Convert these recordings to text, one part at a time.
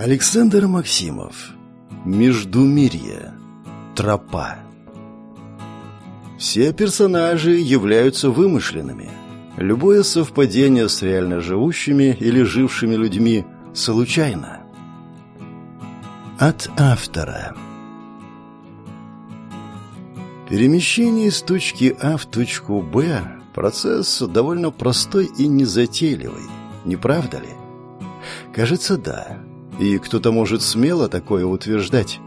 Александр Максимов. Междумирье. Тропа. Все персонажи являются вымышленными. Любое совпадение с реально живущими или жившими людьми случайно. От автора. Перемещение из точки А в точку Б – процесс довольно простой и незатейливый, не правда ли? Кажется, да. И кто-то может смело такое утверждать.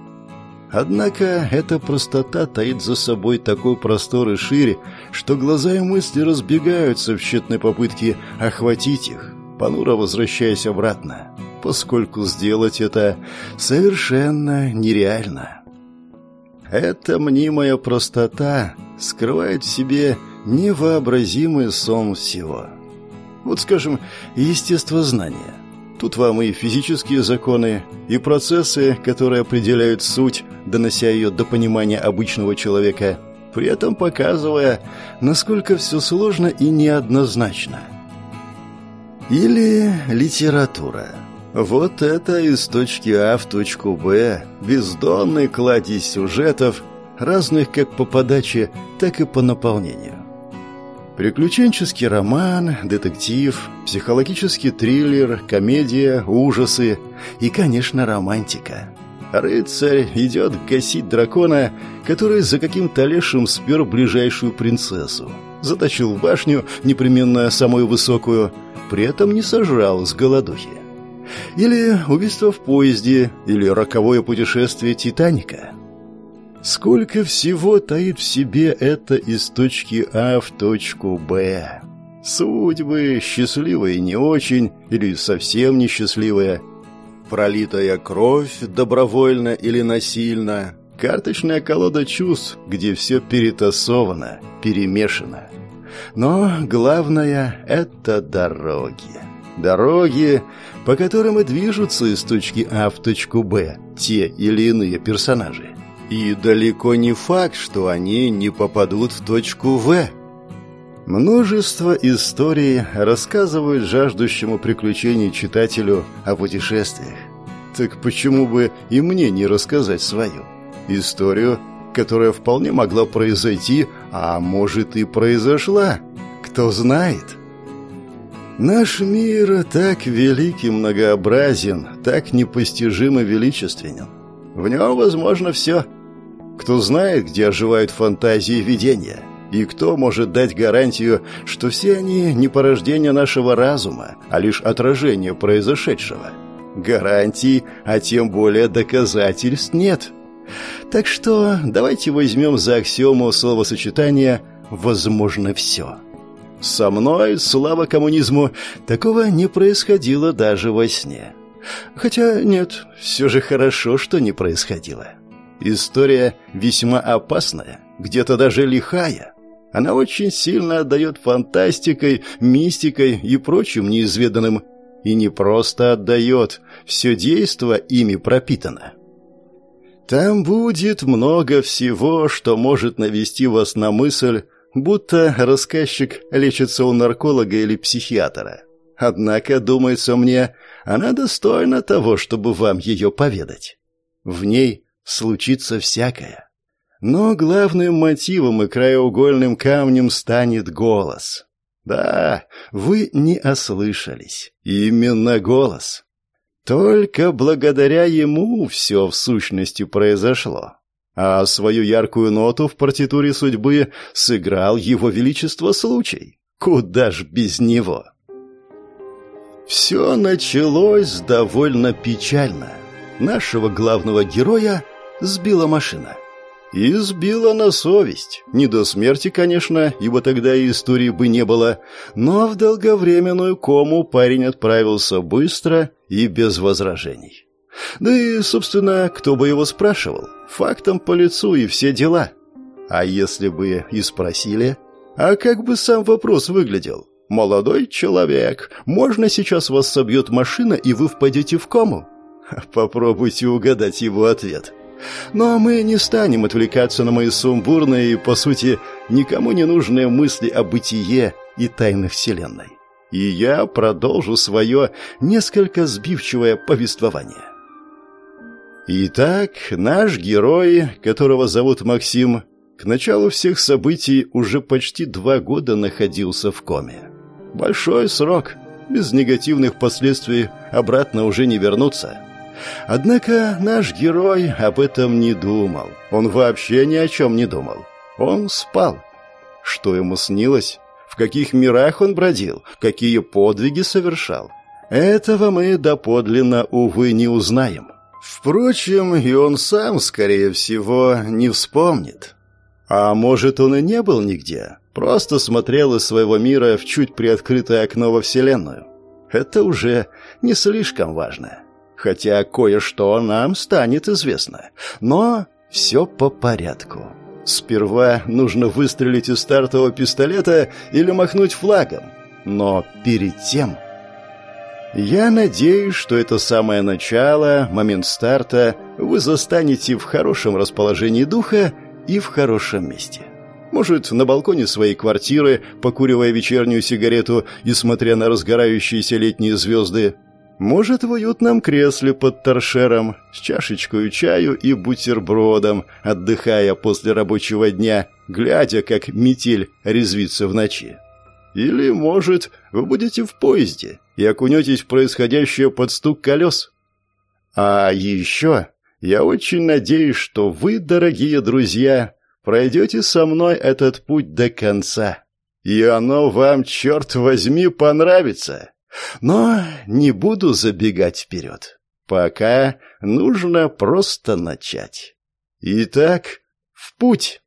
Однако эта простота таит за собой такой простор и шире, что глаза и мысли разбегаются в тщетной попытке охватить их, понуро возвращаясь обратно, поскольку сделать это совершенно нереально. Эта мнимая простота скрывает в себе невообразимый сон всего. Вот, скажем, естествознание – Тут вам и физические законы, и процессы, которые определяют суть, донося ее до понимания обычного человека, при этом показывая, насколько все сложно и неоднозначно. Или литература. Вот это из точки А в точку Б, бездонный кладезь сюжетов, разных как по подаче, так и по наполнению. Приключенческий роман, детектив, психологический триллер, комедия, ужасы и, конечно, романтика. Рыцарь идет гасить дракона, который за каким-то лешим спер ближайшую принцессу. Заточил в башню, непременно самую высокую, при этом не сожрал с голодухи. Или убийство в поезде, или роковое путешествие Титаника – Сколько всего таит в себе это из точки А в точку Б. Судьбы, счастливые не очень, или совсем несчастливые. Пролитая кровь, добровольно или насильно. Карточная колода чувств, где все перетасовано, перемешано. Но главное — это дороги. Дороги, по которым и движутся из точки А в точку Б те или иные персонажи. И далеко не факт, что они не попадут в точку В. Множество историй рассказывают жаждущему приключений читателю о путешествиях. Так почему бы и мне не рассказать свою? Историю, которая вполне могла произойти, а может и произошла. Кто знает? Наш мир так велик и многообразен, так непостижимо величественен. В нем возможно все – кто знает, где оживают фантазии и видения? И кто может дать гарантию, что все они не порождение нашего разума, а лишь отражение произошедшего? Гарантий, а тем более доказательств нет. Так что давайте возьмем за аксиому словосочетание «возможно все». Со мной, слава коммунизму, такого не происходило даже во сне. Хотя нет, все же хорошо, что не происходило. История весьма опасная, где-то даже лихая. Она очень сильно отдает фантастикой, мистикой и прочим неизведанным. И не просто отдает, все действо ими пропитано. Там будет много всего, что может навести вас на мысль, будто рассказчик лечится у нарколога или психиатра. Однако, думается мне, она достойна того, чтобы вам ее поведать. В ней случится всякое. Но главным мотивом и краеугольным камнем станет голос. Да, вы не ослышались. Именно голос. Только благодаря ему все в сущности произошло. А свою яркую ноту в партитуре судьбы сыграл его величество случай. Куда ж без него? Все началось довольно печально. Нашего главного героя сбила машина. И сбила на совесть. Не до смерти, конечно, ибо тогда и истории бы не было, но в долговременную кому парень отправился быстро и без возражений. Да и, собственно, кто бы его спрашивал? Фактом по лицу и все дела. А если бы и спросили? А как бы сам вопрос выглядел? «Молодой человек, можно сейчас вас собьет машина, и вы впадете в кому?» Попробуйте угадать его ответ. Но мы не станем отвлекаться на мои сумбурные и, по сути, никому не нужные мысли о бытие и тайнах Вселенной. И я продолжу свое несколько сбивчивое повествование. Итак, наш герой, которого зовут Максим, к началу всех событий уже почти два года находился в коме. Большой срок, без негативных последствий обратно уже не вернуться. Однако наш герой об этом не думал. Он вообще ни о чем не думал. Он спал. Что ему снилось? В каких мирах он бродил? Какие подвиги совершал? Этого мы доподлинно, увы, не узнаем. Впрочем, и он сам, скорее всего, не вспомнит. А может, он и не был нигде, просто смотрел из своего мира в чуть приоткрытое окно во Вселенную. Это уже не слишком важно. Хотя кое-что нам станет известно. Но все по порядку. Сперва нужно выстрелить из стартового пистолета или махнуть флагом. Но перед тем... Я надеюсь, что это самое начало, момент старта, вы застанете в хорошем расположении духа и в хорошем месте. Может, на балконе своей квартиры, покуривая вечернюю сигарету и смотря на разгорающиеся летние звезды. Может, в уютном кресле под торшером, с чашечкой чаю и бутербродом, отдыхая после рабочего дня, глядя, как метель резвится в ночи. Или, может, вы будете в поезде и окунетесь в происходящее под стук колес. А еще я очень надеюсь, что вы, дорогие друзья, пройдете со мной этот путь до конца. И оно вам, черт возьми, понравится. Но не буду забегать вперед. Пока нужно просто начать. Итак, в путь.